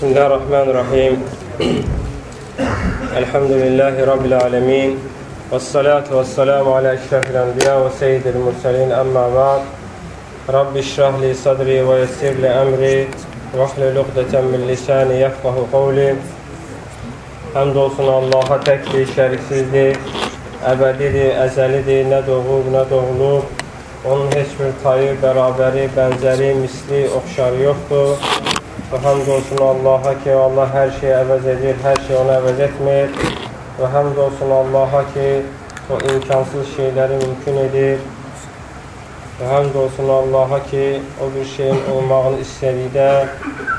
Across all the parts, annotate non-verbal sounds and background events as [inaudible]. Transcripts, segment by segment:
بسم الله الرحمن الرحيم الحمد لله رب العالمين والصلاة والسلام على أشرف الأنبياء وسيد المرسلين أما بعد رب اشرح لي صدري ويسر لي أمري واحلل عقدة من lisani yefqahu qavli Həmd olsun Allaha təkdir, şəriksizdir, əbədidir, əzəlidir, nə doğub, nə doğulub. Onun heç bir tayı, bərabəri, bənzəri, misli, oxşarı yoxdur. Və həmd olsun Allaha ki, Allah hər şeyi əvəz edir, hər şey onu əvəz etmir. Və həmd olsun Allaha ki, o imkansız şeyləri mümkün edir. Və həmd olsun Allaha ki, o bir şeyin olmağını istədikdə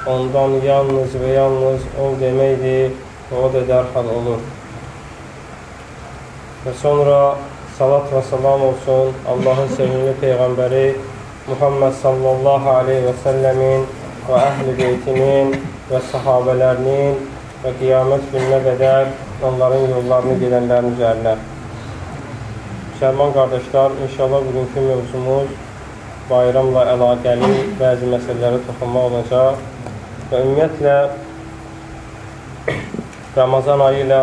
ondan yalnız və yalnız ol deməkdir və o da dərhal olur. Və sonra salat və salam olsun Allahın sevimli Peyğəmbəri Muhammed sallallahu aleyhi və səlləmin və əhl-i beytinin və sahabələrinin və qiyamət gününə qədər onların yollarını gedənlərin üzərinə. Müsəlman qardaşlar, inşallah bugünkü mövzumuz bayramla əlaqəli bəzi məsələlərə toxunma olacaq və ümumiyyətlə [coughs] Ramazan ayı ilə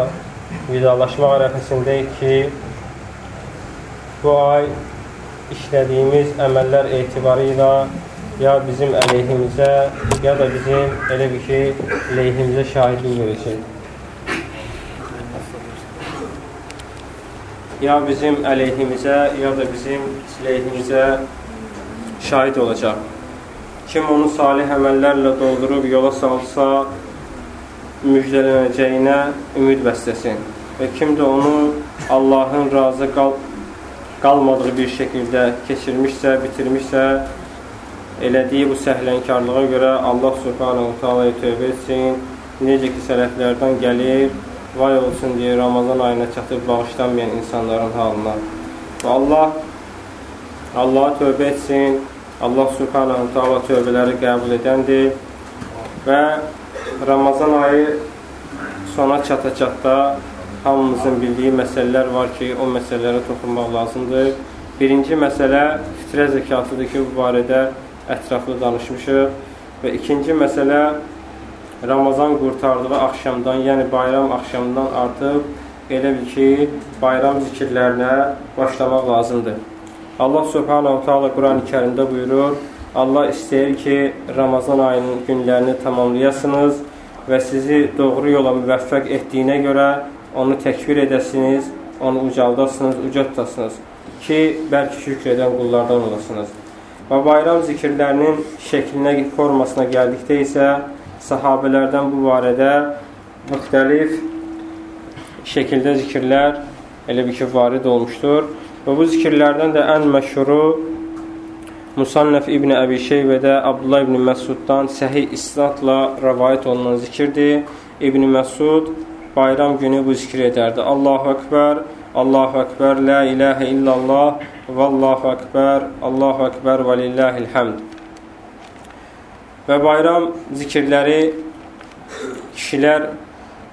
vidalaşmaq ərəfəsindəyik ki, bu ay işlədiyimiz əməllər etibarı ilə ya bizim əleyhimizə, ya da bizim elə bir ki, leyhimizə şahidlik verəcək. Ya bizim əleyhimizə, ya da bizim leyhimizə şahid olacaq. Kim onu salih əməllərlə doldurub yola salsa, müjdələnəcəyinə ümid bəstəsin. Və kim də onu Allahın razı qal qalmadığı bir şəkildə keçirmişsə, bitirmişsə, elədiyi bu səhlənkarlığa görə Allah subhanahu ta'alaya tövbə etsin. Necə ki, sələflərdən gəlir, vay olsun deyə Ramazan ayına çatıb bağışlanmayan insanların halına. Və Allah Allaha tövbə etsin. Allah subhanahu ta'ala tövbələri qəbul edəndir. Və Ramazan ayı sona çata-çatda hamımızın bildiyi məsələlər var ki, o məsələlərə toxunmaq lazımdır. Birinci məsələ fitrə zəkatıdır ki, bu barədə ətraflı danışmışıq. Və ikinci məsələ Ramazan qurtardığı axşamdan, yəni bayram axşamından artıq elə bil ki, bayram zikirlərinə başlamaq lazımdır. Allah Subhanahu Taala Quran-ı Kərimdə buyurur: Allah istəyir ki, Ramazan ayının günlərini tamamlayasınız və sizi doğru yola müvəffəq etdiyinə görə onu təkbir edəsiniz, onu ucaldasınız, uca tutasınız ki, bəlkə şükr edən qullardan olasınız. Və bayram zikirlərinin şəklinə, formasına gəldikdə isə sahabələrdən bu barədə müxtəlif şəkildə zikirlər elə bir ki, varid olmuşdur. Və bu zikirlərdən də ən məşhuru Musannəf İbn Əbi Şeybədə Abdullah İbn Məsuddan səhih isnadla rəvayət olunan zikirdir. İbn Məsud bayram günü bu zikir edərdi. Allahu Ekber, Allahu Ekber, La ilahə illallah, Vallahu Ekber, Allahu Ekber və lillahil həmd. Və bayram zikirləri kişilər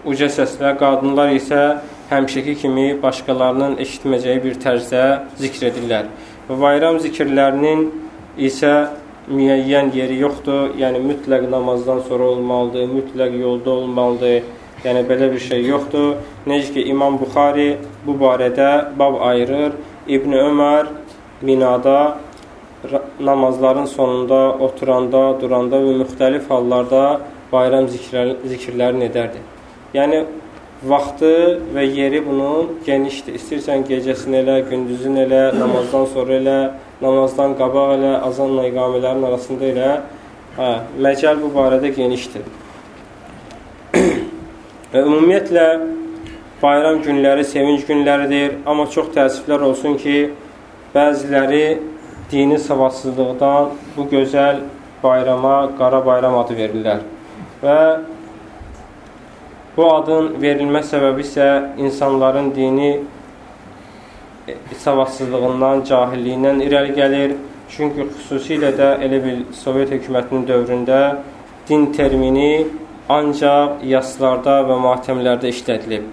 uca səslə, qadınlar isə həmişəki kimi başqalarının eşitməyəcəyi bir tərzdə zikr edirlər. Və bayram zikirlərinin isə müəyyən yeri yoxdur. Yəni mütləq namazdan sonra olmalıdır, mütləq yolda olmalıdır. Yəni belə bir şey yoxdur. Necə ki İmam Buxari bu barədə bab ayırır. İbn Ömər binada namazların sonunda, oturanda, duranda və müxtəlif hallarda bayram zikirlər, zikirlərini edərdi. Yəni vaxtı və yeri bunun genişdir. İstəyirsən gecəsini elə, gündüzün elə, namazdan sonra elə, namazdan qabaq elə, azanla iqamələrin arasında elə. Hə, məcəl bu barədə genişdir. Və ümumiyyətlə bayram günləri sevinc günləridir, amma çox təəssüflər olsun ki, bəziləri dini savadsızlıqdan bu gözəl bayrama qara bayram adı verirlər. Və bu adın verilmə səbəbi isə insanların dini savadsızlığından, cahilliyindən irəli gəlir. Çünki xüsusilə də elə bil Sovet hökumətinin dövründə din termini ancaq yaslarda və matəmlərdə işlədilib.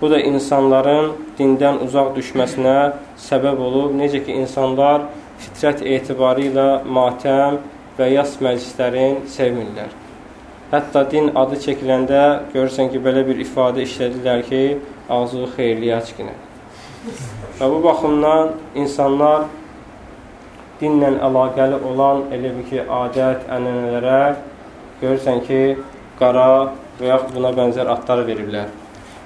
Bu da insanların dindən uzaq düşməsinə səbəb olub. Necə ki, insanlar fitrət etibarı ilə matəm və yas məclislərin sevmirlər. Hətta din adı çəkiləndə görürsən ki, belə bir ifadə işlədirlər ki, ağzı xeyirliyə açqinə. Və bu baxımdan insanlar dinlə əlaqəli olan elə bir ki, adət, ənənələrə görürsən ki, qara və yaxud buna bənzər adlar veriblər.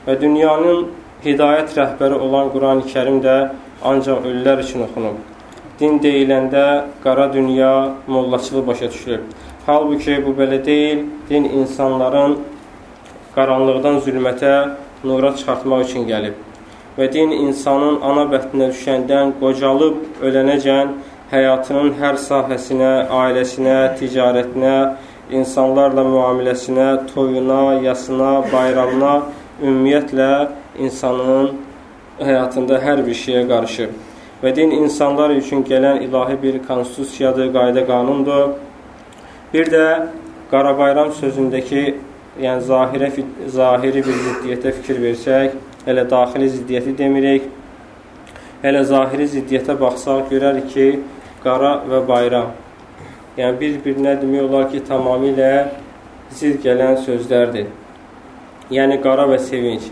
Və dünyanın hidayət rəhbəri olan Quran-ı Kərim də ancaq ölülər üçün oxunub. Din deyiləndə qara dünya mollaçılı başa düşülür. Halbuki bu belə deyil. Din insanların qaranlıqdan zülmətə, nura çıxartmaq üçün gəlib. Və din insanın ana bətninə düşəndən qocalıb ölənəcən həyatının hər sahəsinə, ailəsinə, ticarətinə, insanlarla müamiləsinə, toyuna, yasına, bayramına, ümumiyyətlə insanın həyatında hər bir şeyə qarışır. Və din insanlar üçün gələn ilahi bir konstitusiyadır, qayda qanundur Bir də Qarabayram sözündəki, yəni zahirə, zahiri bir ziddiyyətə fikir versək, elə daxili ziddiyyəti demirik. Elə zahiri ziddiyyətə baxsaq, görərik ki, qara və bayram. Yəni, bir-birinə demək olar ki, tamamilə zid gələn sözlərdir. Yəni, qara və sevinç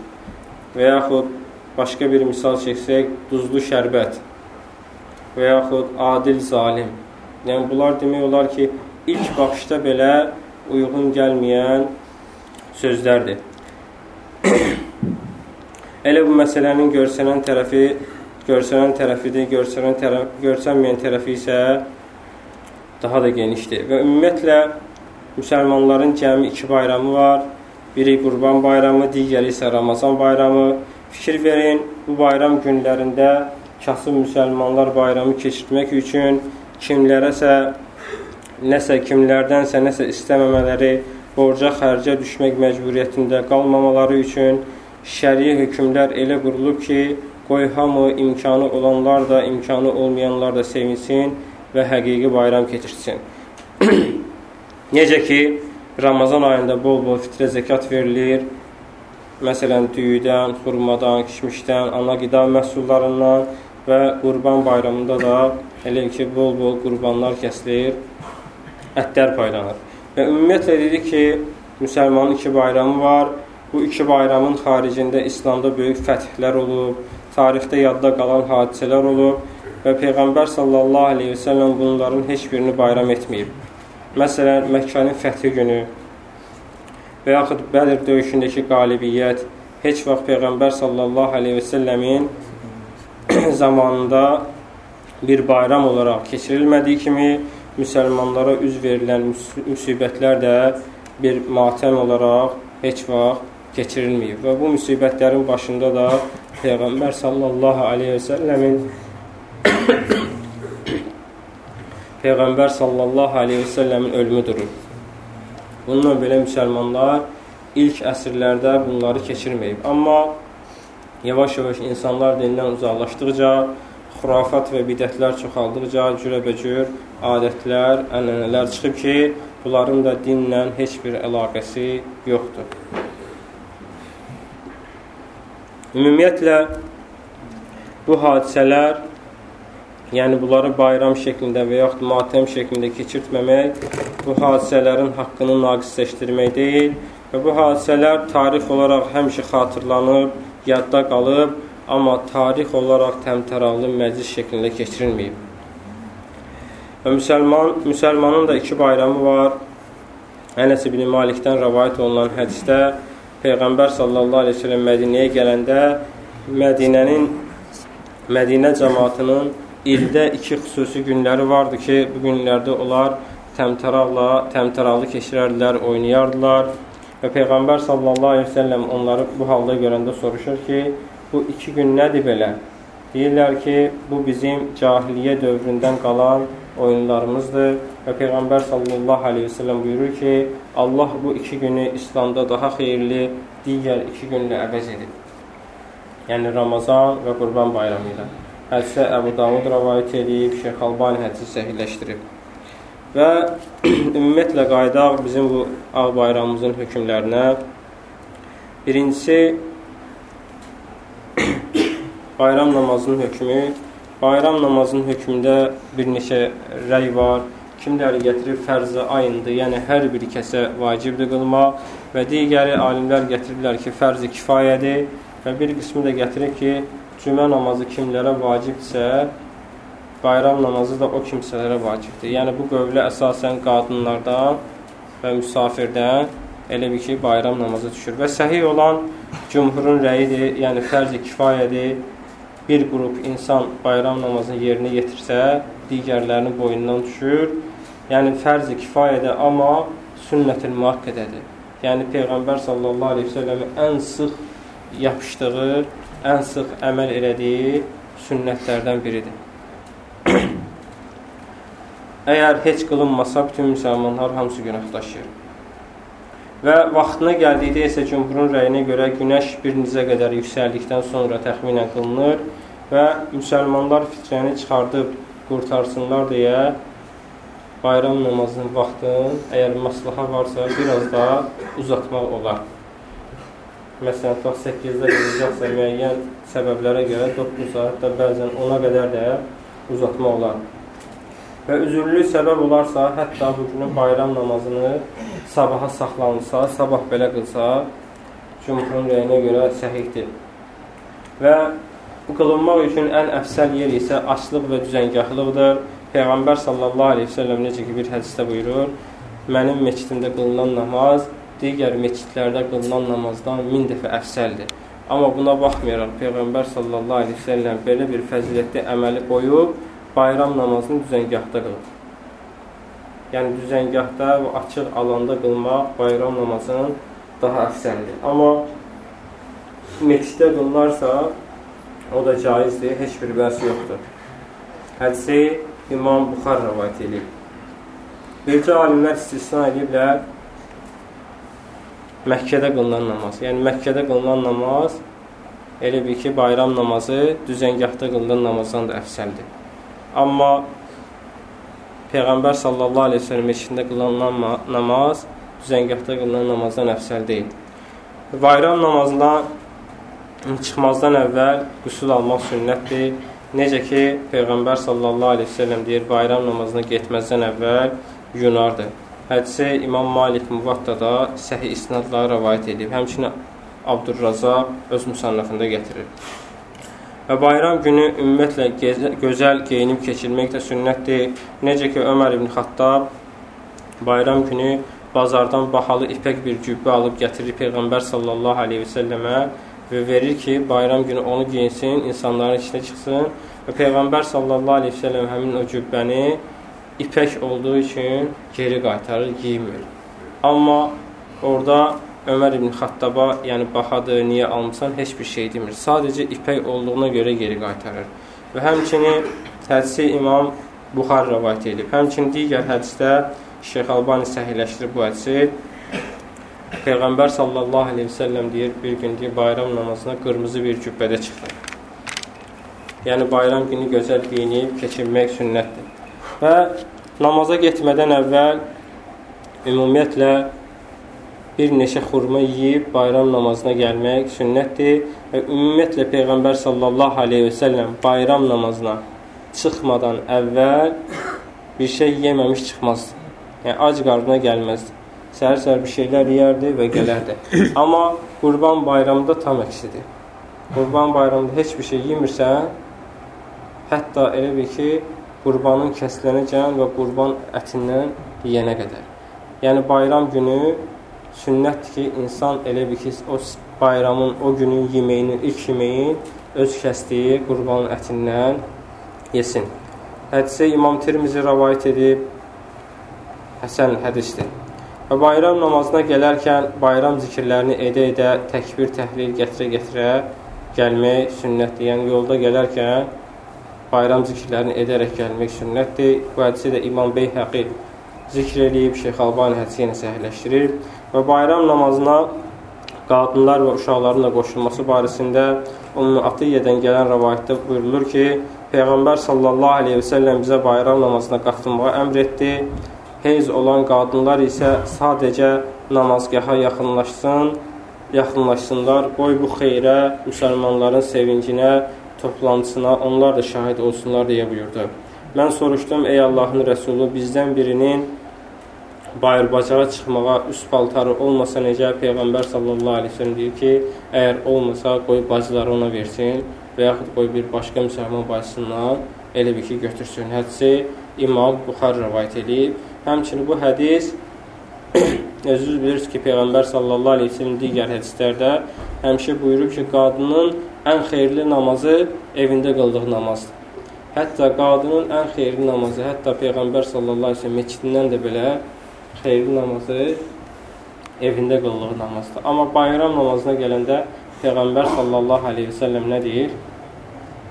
və yaxud başqa bir misal çəksək, duzlu şərbət və yaxud adil zalim. Yəni, bunlar demək olar ki, ilk baxışda belə uyğun gəlməyən sözlərdir. [coughs] Elə bu məsələnin görsənən tərəfi görsənən tərəfidir, görsənən tərəf, görsənməyən tərəfi isə daha da genişdir. Və ümumiyyətlə müsəlmanların cəmi iki bayramı var. Biri Qurban bayramı, digəri isə Ramazan bayramı. Fikir verin, bu bayram günlərində kasıb müsəlmanlar bayramı keçirmək üçün kimlərəsə nəsə kimlərdənsə nəsə istəməmələri, borca xərcə düşmək məcburiyyətində qalmamaları üçün şəri hökmlər elə qurulub ki, qoy hamı imkanı olanlar da, imkanı olmayanlar da sevinsin və həqiqi bayram keçirsin. [clears throat] Necə ki, Ramazan ayında bol-bol fitrə zəkat verilir, məsələn, düyüdən, xurmadan, kişmişdən, ana qida məhsullarından və qurban bayramında da elə ki, bol-bol qurbanlar kəsilir ətlər paylanır. Və ümumiyyətlə dedik ki, müsəlmanın iki bayramı var. Bu iki bayramın xaricində İslamda böyük fəthlər olub, tarixdə yadda qalan hadisələr olub və Peyğəmbər sallallahu aleyhi və səlləm bunların heç birini bayram etməyib. Məsələn, Məkkənin fəthi günü və yaxud Bədir döyüşündəki qalibiyyət heç vaxt Peyğəmbər sallallahu aleyhi və səlləmin [clears throat] zamanında bir bayram olaraq keçirilmədiyi kimi müsəlmanlara üz verilən müsibətlər də bir matəm olaraq heç vaxt keçirilməyib. Və bu müsibətlərin başında da Peyğəmbər sallallahu aleyhi və səlləmin [coughs] Peyğəmbər sallallahu aleyhi və səlləmin ölümü durur. Bununla belə müsəlmanlar ilk əsrlərdə bunları keçirməyib. Amma yavaş-yavaş insanlar dindən uzaqlaşdıqca xurafat və bidətlər çoxaldıqca cürəbəcür adətlər, ənənələr çıxıb ki, bunların da dinlə heç bir əlaqəsi yoxdur. Ümumiyyətlə, bu hadisələr, yəni bunları bayram şəklində və yaxud matəm şəklində keçirtməmək, bu hadisələrin haqqını naqisləşdirmək deyil və bu hadisələr tarix olaraq həmişə xatırlanıb, yadda qalıb, amma tarix olaraq təmtəraqlı məclis şəklində keçirilməyib. Və müsəlman, müsəlmanın da iki bayramı var. Ənəs ibn Malikdən rəvayət olunan hədisdə Peyğəmbər sallallahu əleyhi və səlləm Mədinəyə gələndə Mədinənin Mədinə cəmaatının ildə iki xüsusi günləri vardı ki, bu günlərdə onlar təmtəraqla, təmtəraqlı keçirərdilər, oynayardılar və Peyğəmbər sallallahu əleyhi və səlləm onları bu halda görəndə soruşur ki, bu iki gün nədir belə? Deyirlər ki, bu bizim cahiliyyə dövründən qalan oyunlarımızdır və Peyğəmbər sallallahu aleyhi ve sellem buyurur ki, Allah bu iki günü İslamda daha xeyirli digər iki günlə əvəz edib. Yəni Ramazan və Qurban bayramı ilə. Hədisə Əbu Davud rəvayət edib, Şeyx Albani hədisi səhilləşdirib. Və [clears throat] ümumiyyətlə qaydaq bizim bu ağ bayramımızın hökmlərinə birincisi [clears throat] bayram namazının hökmü. Bayram namazının hökmündə bir neçə rəy var. kimləri gətirir fərzə ayındır, yəni hər bir kəsə vacibdir qılmaq və digəri alimlər gətirirlər ki, fərzi kifayədir və bir qismi də gətirir ki, cümə namazı kimlərə vacibdirsə, bayram namazı da o kimsələrə vacibdir. Yəni bu qövlə əsasən qadınlardan və müsafirdən elə bir ki, bayram namazı düşür. Və səhih olan cümhurun rəyidir, yəni fərzi kifayədir. Bir qrup insan bayram namazını yerinə yetirsə, digərlərinin boyundan düşür. Yəni fərzi kifayədir, amma sünnətil müakkədədir. Yəni Peyğəmbər sallallahu aleyhi ve selləmin ən sıx yapışdığı, ən sıx əməl elədiyi sünnətlərdən biridir. [clears throat] Əgər heç qılınmasa, bütün müsəlmanlar hamısı günah daşıyır. Və vaxtına gəldikdə isə cümhurun rəyinə görə günəş bir nizə qədər yüksəldikdən sonra təxminən qılınır və müsəlmanlar fitrəni çıxardıb qurtarsınlar deyə bayram namazının vaxtını, əgər maslaha varsa, biraz daha uzatmaq olar. Məsələn, tutaq 8-də qılacaqsa müəyyən səbəblərə görə 9-a, hətta bəzən 10-a qədər də uzatmaq olar və üzürlü səbəb olarsa, hətta bu günün bayram namazını sabaha saxlanılsa, sabah belə qılsa, cümhurun rəyinə görə səhihdir. Və bu qılınmaq üçün ən əfsəl yer isə açlıq və düzəngahlıqdır. Peyğəmbər sallallahu aleyhi ve sellem necə ki bir hədisdə buyurur, mənim meçidimdə qılınan namaz digər meçidlərdə qılınan namazdan min dəfə əfsəldir. Amma buna baxmayaraq Peyğəmbər sallallahu aleyhi ve sellem belə bir fəzilətli əməli qoyub, bayram namazını düzəngahda qılır. Yəni, düzəngahda və açıq alanda qılmaq bayram namazının daha əfsəlidir. Amma meçiddə qılınarsa, o da caizdir, heç bir bəs yoxdur. Hədisi İmam Buxar rəvayət edib. Bircə alimlər istisna ediblər Məkkədə qılınan namaz. Yəni, Məkkədə qılınan namaz elə bir ki, bayram namazı düzəngahda qılınan namazdan da əfsəldir. Amma Peyğəmbər sallallahu aleyhi ve sellem eşində qılınan namaz düzəngahda qılınan namazdan əfsəl deyil. Bayram namazına çıxmazdan əvvəl qüsul almaq sünnətdir. Necə ki, Peyğəmbər sallallahu aleyhi ve sellem deyir, bayram namazına getməzdən əvvəl yunardır. Hədisi İmam Malik Muvattada səhi isnadları rəvayət edib. Həmçinin Abdurrazaq öz müsannəfində gətirir. Və bayram günü ümumiyyətlə gözəl geyinib keçirmək də sünnətdir. Necə ki, Ömər ibn Xattab bayram günü bazardan bahalı ipək bir cübbə alıb gətirir Peyğəmbər sallallahu aleyhi və səlləmə və verir ki, bayram günü onu giyinsin, insanların içinə çıxsın və Peyğəmbər sallallahu aleyhi və səlləm həmin o cübbəni ipək olduğu üçün geri qaytarır, giymir. Amma orada Ömər ibn Xattaba, yəni bahadır, niyə almısan, heç bir şey demir. Sadəcə ipək olduğuna görə geri qaytarır. Və həmçinin hədisi İmam Buxar rəvayət edib. Həmçinin digər hədisdə Şeyx Albani səhiləşdirib bu hədisi. Peyğəmbər sallallahu aleyhi ve sellem deyir, bir gün deyir, bayram namazına qırmızı bir cübbədə çıxdı. Yəni, bayram günü gözəl giyinib, keçirmək sünnətdir. Və namaza getmədən əvvəl ümumiyyətlə bir neçə xurma yeyib bayram namazına gəlmək sünnətdir və ümumiyyətlə Peyğəmbər sallallahu aleyhi və səlləm bayram namazına çıxmadan əvvəl bir şey yeməmiş çıxmazdı. Yəni, ac qarnına gəlməzdi. Səhər-səhər bir şeylər yeyərdi və gələrdi. [coughs] Amma qurban bayramında tam əksidir. Qurban bayramında heç bir şey yemirsən, hətta elə bir ki, qurbanın kəsilənəcən və qurban ətindən yeyənə qədər. Yəni, bayram günü sünnətdir ki, insan elə bir ki, o bayramın, o günün yeməyinin, ilk yeməyin öz kəsdiyi qurbanın ətindən yesin. Hədisə İmam Tirmizi rəvayət edib, həsən hədisdir. Və bayram namazına gələrkən bayram zikirlərini edə-edə təkbir, təhlil gətirə-gətirə gəlmək sünnətdir. Yəni, yolda gələrkən bayram zikirlərini edərək gəlmək sünnətdir. Bu hədisi də İmam Beyhəqi zikr eləyib, Şeyx Albani hədisi yenə səhirləşdirir və bayram namazına qadınlar və uşaqların da qoşulması barəsində Ümmü Atiyyədən gələn rəvayətdə buyurulur ki, Peyğəmbər sallallahu aleyhi və səlləm bizə bayram namazına qatılmağa əmr etdi. Heyz olan qadınlar isə sadəcə namazgaha yaxınlaşsın, yaxınlaşsınlar, qoy bu xeyrə, müsəlmanların sevincinə, toplantısına onlar da şahid olsunlar deyə buyurdu. Mən soruşdum, ey Allahın Rəsulu, bizdən birinin bayır-bacara çıxmağa üst paltarı olmasa necə? Peyğəmbər sallallahu aleyhi ve sellem deyir ki, əgər olmasa, qoy bacıları ona versin və yaxud qoy bir başqa müsəlman bacısından elə bir ki, götürsün. Hədisi İmam Buxar rəvayət edib. Həmçinin bu hədis [clears throat] özünüz bilirsiniz ki, Peyğəmbər sallallahu aleyhi ve sellem digər hədislərdə həmişə buyurub ki, qadının ən xeyirli namazı evində qıldığı namazdır. Hətta qadının ən xeyirli namazı, hətta Peyğəmbər sallallahu aleyhi ve sellem meçidindən də belə xeyirli namazı evində qıldığı namazdır. Amma bayram namazına gələndə Peyğəmbər sallallahu aleyhi və səlləm nə deyir?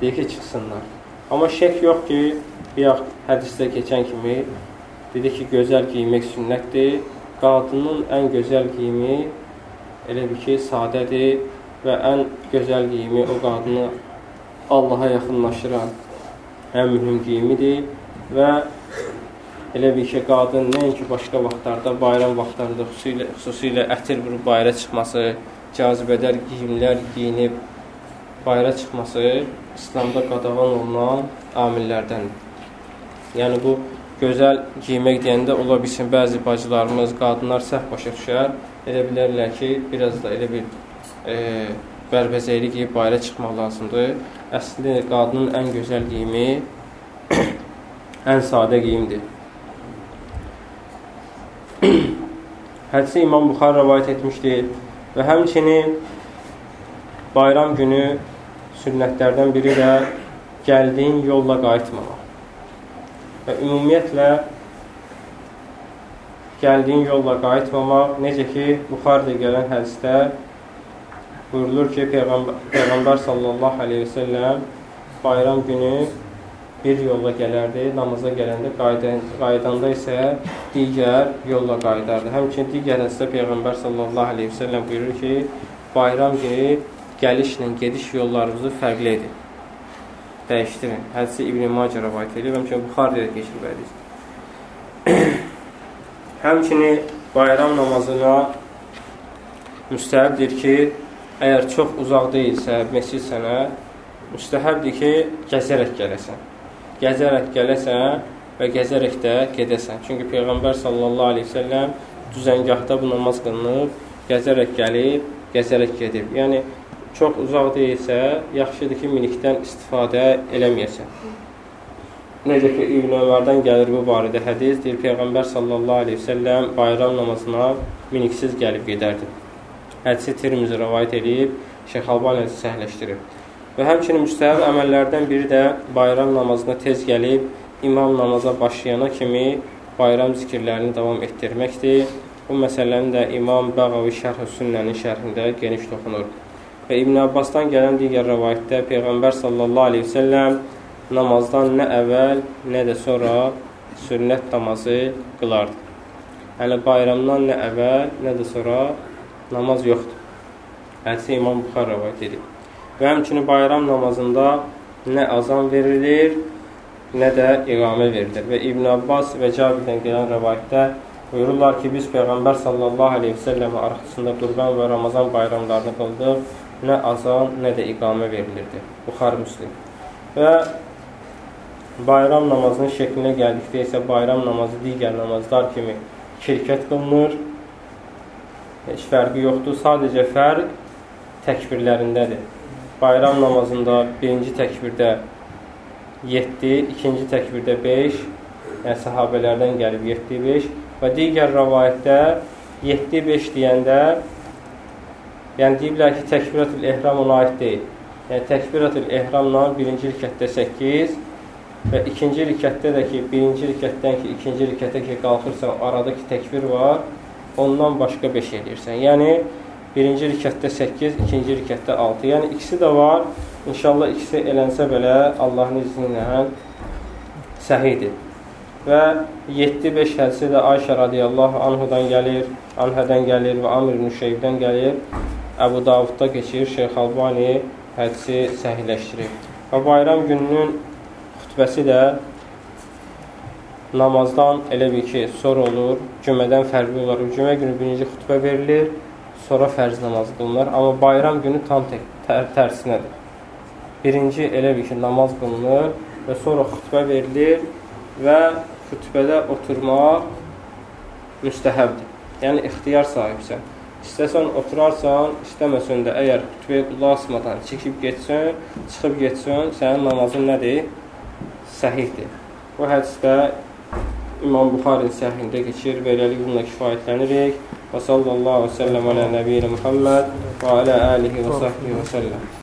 Deyir ki, çıxsınlar. Amma şək yox ki, bayaq hədisdə keçən kimi dedi ki, gözəl giymək sünnətdir. Qadının ən gözəl giyimi elə bir ki, sadədir və ən gözəl giyimi o qadını Allaha yaxınlaşıran ən mühüm giyimidir və Elə bir ki, qadın nəinki başqa vaxtlarda, bayram vaxtlarında xüsusilə, xüsusilə ətir vurub bayra çıxması, cazibədər giyimlər giyinib bayra çıxması İslamda qadağan olunan amillərdəndir. Yəni, bu gözəl giymək deyəndə ola bilsin, bəzi bacılarımız, qadınlar səhv başa düşər. Elə bilərlər ki, biraz da elə bir e, bərbəzəyli giyib bayra çıxmaq lazımdır. Əslində, qadının ən gözəl giyimi [coughs] ən sadə giyimdir. [coughs] Hədisi İmam Buxar rəvayət etmişdir və həmçinin bayram günü sünnətlərdən biri də gəldiyin yolla qayıtmamaq. Və ümumiyyətlə gəldiyin yolla qayıtmamaq, necə ki, Buxarda gələn hədisdə buyurulur ki, Peyğəmbər, Peyğəmbər sallallahu aleyhi və səlləm bayram günü bir yolla gələrdi, namaza gələndə qaydan, qaydanda isə digər yolla qaydardı. Həmçinin digər hədisdə Peyğəmbər sallallahu əleyhi və səlləm buyurur ki, bayram günü gəlişlə gediş yollarınızı fərqli edin. Dəyişdirin. Hədisi İbn Macə rivayet edir. Həmçinin Buxaridə keçir bu hədis. [clears throat] Həmçinin bayram namazına müstəhəbdir ki, əgər çox uzaq deyilsə, məscid sənə müstəhəbdir ki, gəzərək gələsən gəzərək gələsən və gəzərək də gedəsən. Çünki Peyğəmbər sallallahu aleyhi ve selləm düzəngahda bu namaz qılınıb, gəzərək gəlib, gəzərək gedib. Yəni, çox uzaq deyilsə, yaxşıdır ki, minikdən istifadə eləməyəsən. Necə ki, İbn Ömərdən gəlir bu barədə hədis, deyir, Peyğəmbər sallallahu aleyhi ve selləm bayram namazına miniksiz gəlib gedərdi. Hədisi Tirmizi rəvayət edib, Şeyx Albani hədisi səhləşdirib. Və həmçinin müstəhəb əməllərdən biri də bayram namazına tez gəlib, imam namaza başlayana kimi bayram zikirlərini davam etdirməkdir. Bu məsələni də İmam Bəğavi Şərh-ı Sünnənin şərhində geniş toxunur. Və İbn Abbasdan gələn digər rəvayətdə Peyğəmbər sallallahu aleyhi ve səlləm namazdan nə əvvəl, nə də sonra sünnət namazı qılardı. Yəni, bayramdan nə əvvəl, nə də sonra namaz yoxdur. Hədisi İmam Buxar rəvayət edib. Və həmçinin bayram namazında nə azan verilir, nə də iqamə verilir. Və İbn Abbas və Cabirdən gələn rəvayətdə buyururlar ki, biz Peyğəmbər sallallahu aleyhi və səlləm arxasında Qurban və Ramazan bayramlarını qıldıq. Nə azan, nə də iqamə verilirdi. Buxar Müslim. Və bayram namazının şəklinə gəldikdə isə bayram namazı digər namazlar kimi şirkət qılınır. Heç fərqi yoxdur. Sadəcə fərq təkbirlərindədir bayram namazında birinci təkbirdə 7, ikinci təkbirdə 5, yəni səhabələrdən gəlib 7-5 və digər rəvayətdə 7-5 deyəndə yəni deyiblər ki, təkbirətül ehram ona aid deyil. Yəni təkbirətül ehramla birinci rikətdə 8 və ikinci rikətdə də ki, birinci rikətdən ki, ikinci rikətə ki, qalxırsan, aradakı təkbir var, ondan başqa 5 edirsən. Yəni, Birinci rikətdə 8, ikinci rikətdə 6. Yəni, ikisi də var. İnşallah ikisi elənsə belə Allahın izni ilə səhidir. Və 7-5 hədisi də Ayşə radiyallahu anhudan gəlir, anhədən gəlir və Amr ibn Şeybdən gəlir. Əbu Davudda keçir, Şeyx Albani hədisi səhiləşdirir. Və bayram gününün xütbəsi də namazdan elə bir ki, sonra olur, cümədən fərqli olar. Cümə günü birinci xütbə verilir, sonra fərz namazı qılınır. Amma bayram günü tam tək, tər, tərsinədir. Birinci elə bir ki, namaz qılınır və sonra xütbə verilir və xütbədə oturmaq müstəhəbdir. Yəni, ixtiyar sahibsən. İstəsən oturarsan, istəməsən də əgər xütbəyə qulaq asmadan çəkib getsin, çıxıb getsin, sənin namazın nədir? Səhihdir. Bu hədisdə İmam Buxarın səhihində keçir, beləlik bununla kifayətlənirik. Və sallallahu aleyhi və səlləm alə nəbiyyina Muhammed və alə alihi və sahbihi və səlləm.